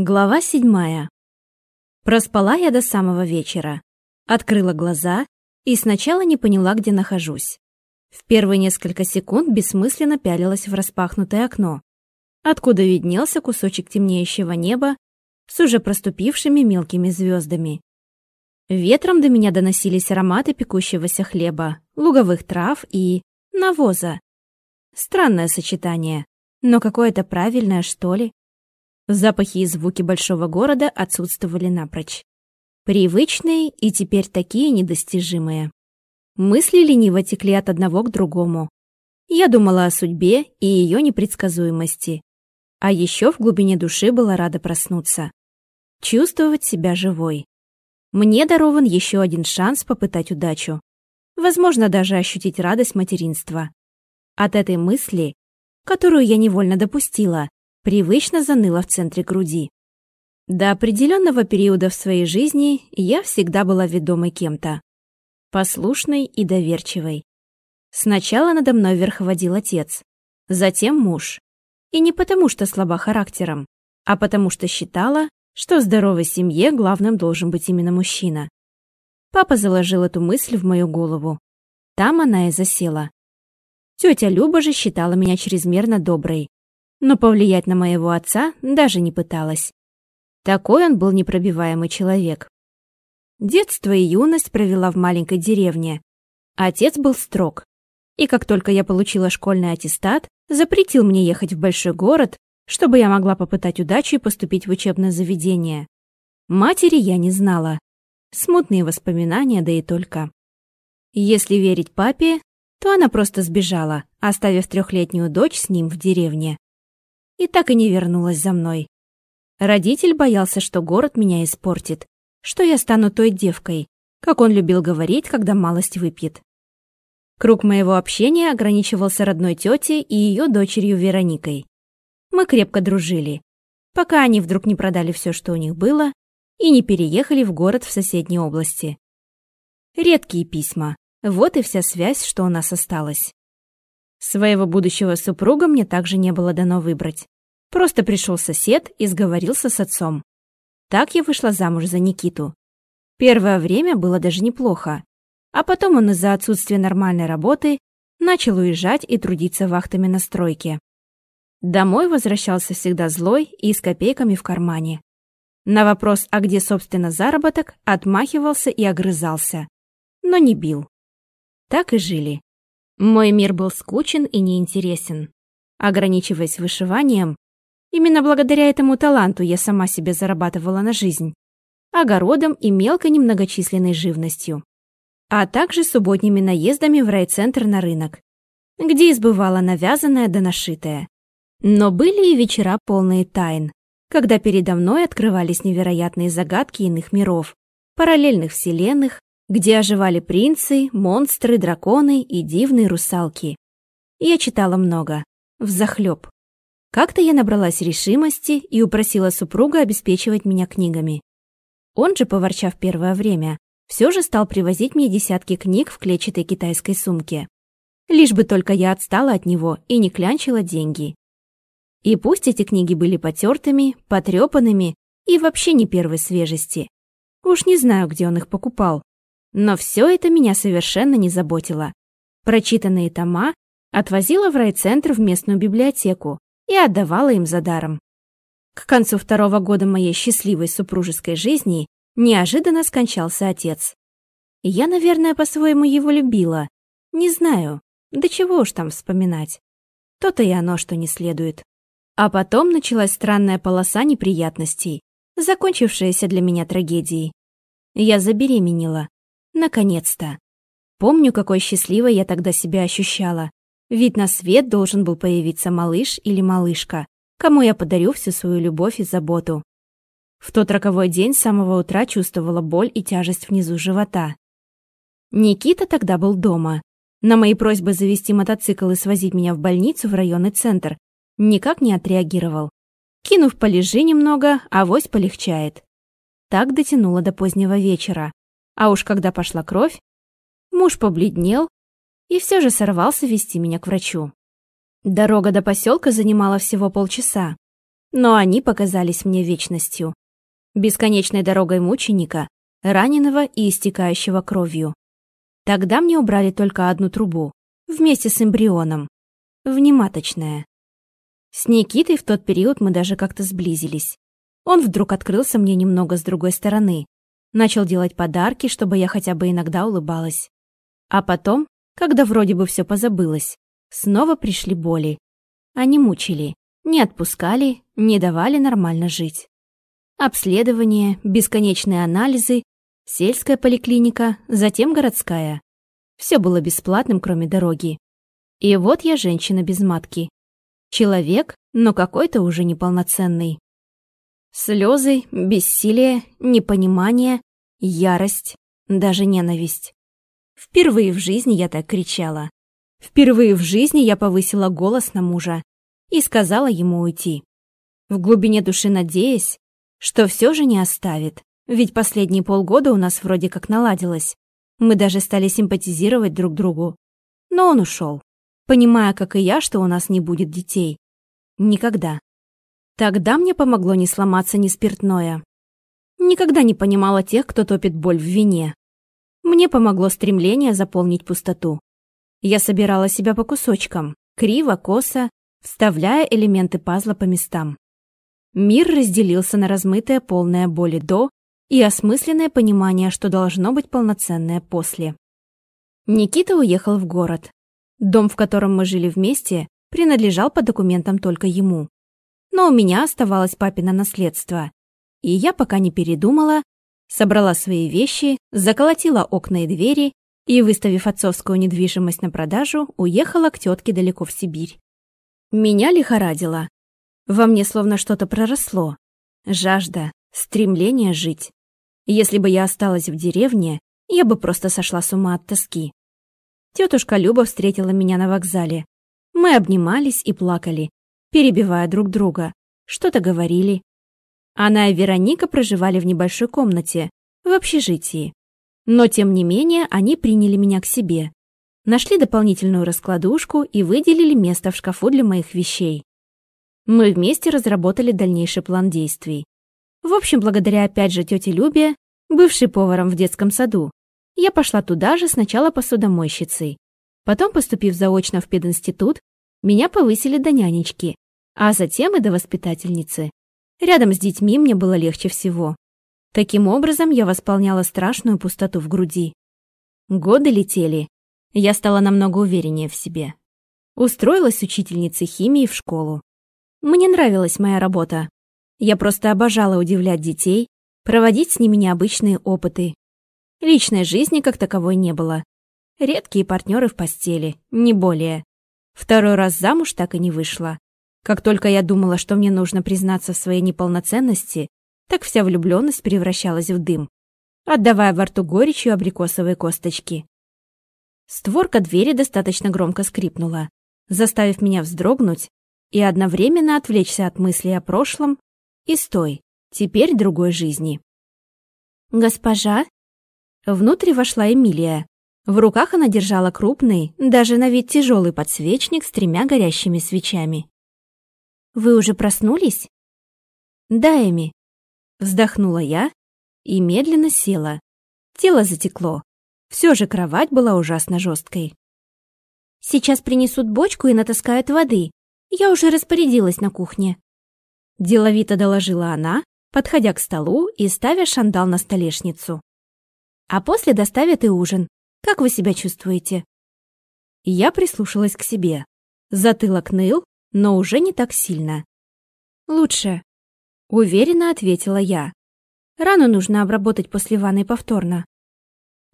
Глава седьмая. Проспала я до самого вечера. Открыла глаза и сначала не поняла, где нахожусь. В первые несколько секунд бессмысленно пялилась в распахнутое окно, откуда виднелся кусочек темнеющего неба с уже проступившими мелкими звездами. Ветром до меня доносились ароматы пекущегося хлеба, луговых трав и навоза. Странное сочетание, но какое-то правильное, что ли. Запахи и звуки большого города отсутствовали напрочь. Привычные и теперь такие недостижимые. Мысли лениво текли от одного к другому. Я думала о судьбе и ее непредсказуемости. А еще в глубине души была рада проснуться. Чувствовать себя живой. Мне дарован еще один шанс попытать удачу. Возможно, даже ощутить радость материнства. От этой мысли, которую я невольно допустила, привычно заныла в центре груди. До определенного периода в своей жизни я всегда была ведомой кем-то. Послушной и доверчивой. Сначала надо мной верховодил отец, затем муж. И не потому, что слаба характером, а потому что считала, что в здоровой семье главным должен быть именно мужчина. Папа заложил эту мысль в мою голову. Там она и засела. Тетя Люба же считала меня чрезмерно доброй, но повлиять на моего отца даже не пыталась. Такой он был непробиваемый человек. Детство и юность провела в маленькой деревне. Отец был строг. И как только я получила школьный аттестат, запретил мне ехать в большой город, чтобы я могла попытать удачу и поступить в учебное заведение. Матери я не знала. Смутные воспоминания, да и только. Если верить папе, то она просто сбежала, оставив трехлетнюю дочь с ним в деревне и так и не вернулась за мной. Родитель боялся, что город меня испортит, что я стану той девкой, как он любил говорить, когда малость выпьет. Круг моего общения ограничивался родной тетей и ее дочерью Вероникой. Мы крепко дружили, пока они вдруг не продали все, что у них было, и не переехали в город в соседней области. Редкие письма. Вот и вся связь, что у нас осталась. Своего будущего супруга мне также не было дано выбрать. Просто пришел сосед и сговорился с отцом. Так я вышла замуж за Никиту. Первое время было даже неплохо. А потом он из-за отсутствия нормальной работы начал уезжать и трудиться вахтами на стройке. Домой возвращался всегда злой и с копейками в кармане. На вопрос, а где, собственно, заработок, отмахивался и огрызался. Но не бил. Так и жили. Мой мир был скучен и неинтересен. Ограничиваясь вышиванием, именно благодаря этому таланту я сама себе зарабатывала на жизнь, огородом и мелкой немногочисленной живностью, а также субботними наездами в райцентр на рынок, где избывала навязанное да нашитое. Но были и вечера полные тайн, когда передо мной открывались невероятные загадки иных миров, параллельных вселенных, где оживали принцы, монстры, драконы и дивные русалки. Я читала много, взахлёб. Как-то я набралась решимости и упросила супруга обеспечивать меня книгами. Он же, поворчав первое время, все же стал привозить мне десятки книг в клетчатой китайской сумке. Лишь бы только я отстала от него и не клянчила деньги. И пусть эти книги были потертыми, потрепанными и вообще не первой свежести. Уж не знаю, где он их покупал, но все это меня совершенно не заботило. Прочитанные тома отвозила в райцентр в местную библиотеку и отдавала им за даром. К концу второго года моей счастливой супружеской жизни неожиданно скончался отец. я, наверное, по-своему его любила. Не знаю, да чего уж там вспоминать. То-то и оно, что не следует. А потом началась странная полоса неприятностей, закончившаяся для меня трагедией. Я забеременела. Наконец-то. Помню, какой счастливой я тогда себя ощущала. Ведь на свет должен был появиться малыш или малышка, кому я подарю всю свою любовь и заботу. В тот роковой день с самого утра чувствовала боль и тяжесть внизу живота. Никита тогда был дома. На мои просьбы завести мотоцикл и свозить меня в больницу в районный центр никак не отреагировал. Кинув полежи немного, авось полегчает. Так дотянула до позднего вечера. А уж когда пошла кровь, муж побледнел и все же сорвался вести меня к врачу. Дорога до поселка занимала всего полчаса. но они показались мне вечностью. Бесконечной дорогой мученика, раненого и истекающего кровью. Тогда мне убрали только одну трубу, вместе с эмбрионом. Внематочная. С Никитой в тот период мы даже как-то сблизились. Он вдруг открылся мне немного с другой стороны. Начал делать подарки, чтобы я хотя бы иногда улыбалась. А потом, когда вроде бы все позабылось, снова пришли боли. Они мучили, не отпускали, не давали нормально жить. Обследование, бесконечные анализы, сельская поликлиника, затем городская. Все было бесплатным, кроме дороги. И вот я женщина без матки. Человек, но какой-то уже неполноценный. Слезы, бессилие, непонимание, ярость, даже ненависть. Впервые в жизни я так кричала. Впервые в жизни я повысила голос на мужа и сказала ему уйти. В глубине души надеясь, что все же не оставит, ведь последние полгода у нас вроде как наладилось. Мы даже стали симпатизировать друг другу. Но он ушел, понимая, как и я, что у нас не будет детей. Никогда. Тогда мне помогло не сломаться ни спиртное. Никогда не понимала тех, кто топит боль в вине. Мне помогло стремление заполнить пустоту. Я собирала себя по кусочкам, криво, косо, вставляя элементы пазла по местам. Мир разделился на размытое полное боли до и осмысленное понимание, что должно быть полноценное после. Никита уехал в город. Дом, в котором мы жили вместе, принадлежал по документам только ему. Но у меня оставалось папино наследство. И я пока не передумала, собрала свои вещи, заколотила окна и двери и, выставив отцовскую недвижимость на продажу, уехала к тетке далеко в Сибирь. Меня лихорадило. Во мне словно что-то проросло. Жажда, стремление жить. Если бы я осталась в деревне, я бы просто сошла с ума от тоски. Тетушка Люба встретила меня на вокзале. Мы обнимались и плакали, перебивая друг друга. Что-то говорили. Она и Вероника проживали в небольшой комнате, в общежитии. Но, тем не менее, они приняли меня к себе. Нашли дополнительную раскладушку и выделили место в шкафу для моих вещей. Мы вместе разработали дальнейший план действий. В общем, благодаря опять же тете Любе, бывшей поваром в детском саду, я пошла туда же сначала посудомойщицей. Потом, поступив заочно в пединститут, меня повысили до нянечки, а затем и до воспитательницы. Рядом с детьми мне было легче всего. Таким образом, я восполняла страшную пустоту в груди. Годы летели. Я стала намного увереннее в себе. Устроилась учительницей химии в школу. Мне нравилась моя работа. Я просто обожала удивлять детей, проводить с ними необычные опыты. Личной жизни как таковой не было. Редкие партнеры в постели, не более. Второй раз замуж так и не вышла. Как только я думала, что мне нужно признаться в своей неполноценности, так вся влюбленность превращалась в дым, отдавая во рту горечью абрикосовые косточки. Створка двери достаточно громко скрипнула, заставив меня вздрогнуть и одновременно отвлечься от мыслей о прошлом и стой, теперь другой жизни. «Госпожа?» Внутрь вошла Эмилия. В руках она держала крупный, даже на вид тяжелый подсвечник с тремя горящими свечами. «Вы уже проснулись?» «Да, Эми». Вздохнула я и медленно села. Тело затекло. Все же кровать была ужасно жесткой. «Сейчас принесут бочку и натаскают воды. Я уже распорядилась на кухне». Деловито доложила она, подходя к столу и ставя шандал на столешницу. «А после доставят и ужин. Как вы себя чувствуете?» Я прислушалась к себе. Затылок ныл, но уже не так сильно. «Лучше», — уверенно ответила я. «Рану нужно обработать после ванной повторно».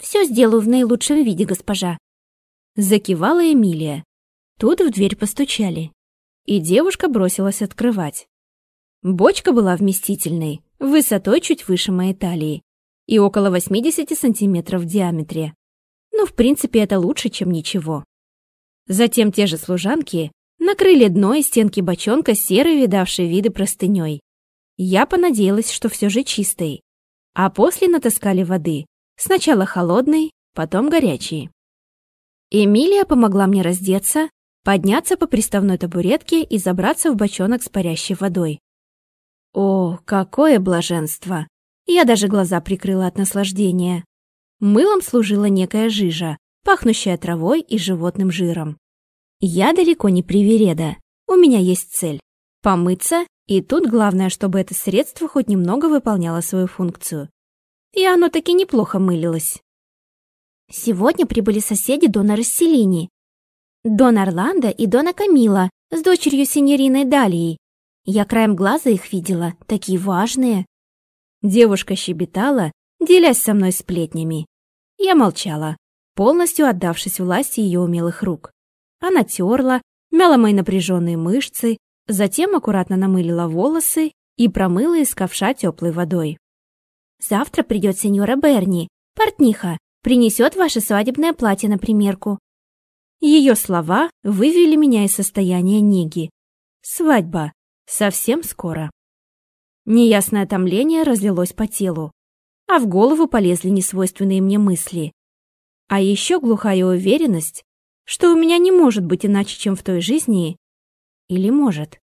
«Все сделаю в наилучшем виде, госпожа», — закивала Эмилия. Тут в дверь постучали и девушка бросилась открывать. Бочка была вместительной, высотой чуть выше моей талии и около 80 сантиметров в диаметре. Ну, в принципе, это лучше, чем ничего. Затем те же служанки накрыли дно и стенки бочонка серой видавшей виды простыней. Я понадеялась, что все же чистой. А после натаскали воды. Сначала холодной, потом горячей. Эмилия помогла мне раздеться, подняться по приставной табуретке и забраться в бочонок с парящей водой. О, какое блаженство! Я даже глаза прикрыла от наслаждения. Мылом служила некая жижа, пахнущая травой и животным жиром. Я далеко не привереда. У меня есть цель – помыться, и тут главное, чтобы это средство хоть немного выполняло свою функцию. И оно таки неплохо мылилось. Сегодня прибыли соседи Дона Расселини. Дон Орландо и Дона Камила с дочерью синьориной Далией. Я краем глаза их видела, такие важные. Девушка щебетала, делясь со мной сплетнями. Я молчала, полностью отдавшись власти ее умелых рук. Она терла, мяла мои напряженные мышцы, затем аккуратно намылила волосы и промыла из ковша теплой водой. «Завтра придет сеньора Берни, портниха, принесет ваше свадебное платье на примерку». Ее слова вывели меня из состояния неги. Свадьба. Совсем скоро. Неясное томление разлилось по телу, а в голову полезли несвойственные мне мысли. А еще глухая уверенность, что у меня не может быть иначе, чем в той жизни. Или может?